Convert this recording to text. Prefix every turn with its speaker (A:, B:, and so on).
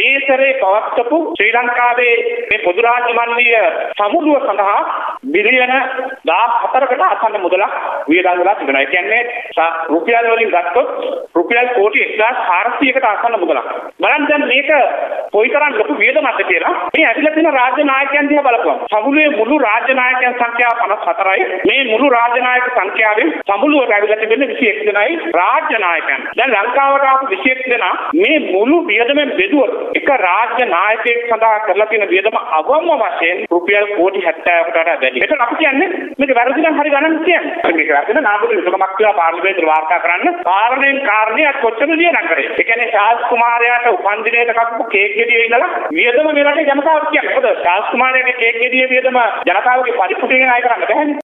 A: මේ සැරේ පවත්වපු ශ්‍රී ලංකාවේ මේ පොදු රාජ්‍ය මණ්ඩලීය සමුළුව සඳහා බිලියන 14කට අසන්න මුදලක් වියදම් වෙලා තිබෙනවා. ඒ කියන්නේ රුපියල් වලින් ගත්තොත් රුපියල් කෝටි 1400කට අසන්න මුදලක්. බලන්න දැන් මේක කොයිතරම් ලොකු වියදමක්ද කියලා. මේ ඇවිල්ලා තියෙන රාජ්‍ය නායකයන් දිහා බලපුවම සමුළුවේ මුළු රාජ්‍ය නායකයන් සංඛ්‍යාව 54යි. මේ මුළු රාජ්‍ය නායක සංඛ්‍යාවෙන් සමුළුවට ඇවිල්ලා තිබෙන්නේ 21 දෙනයි රාජ්‍ය නායකයන්. දැන් ලංකාවට ආපු 21 දෙනා මේ මුළු වියදමෙන් බෙදුවොත් එක රාජ්‍ය නායකයෙක් සඳහා කරලා තියෙන වියදම අවම වශයෙන් රුපියල් කෝටි 70කට වඩා වැඩි. ඒකට අපි කියන්නේ මේක වැරදි නම් හරි ගණන් කියන්නේ. මේක වැරදි නාමක විසකමක් කියලා පාර්ලිමේන්තුවට වාර්තා කරන්න කාරණයෙන් කාරණේ කොච්චර ලියන කරේ. ඒ කියන්නේ ශාස් කුමාරයාට උපන්දිනේට කපපු කේක් ගෙඩිය ඉඳලා වියදම මේ රටේ ජනතාවට කියන්නේ. මොකද ශාස් කුමාරයාගේ කේක් ගෙඩිය වියදම ජනතාවගේ පරිපූර්ණයෙන් අය කරන්න බැහැනේ.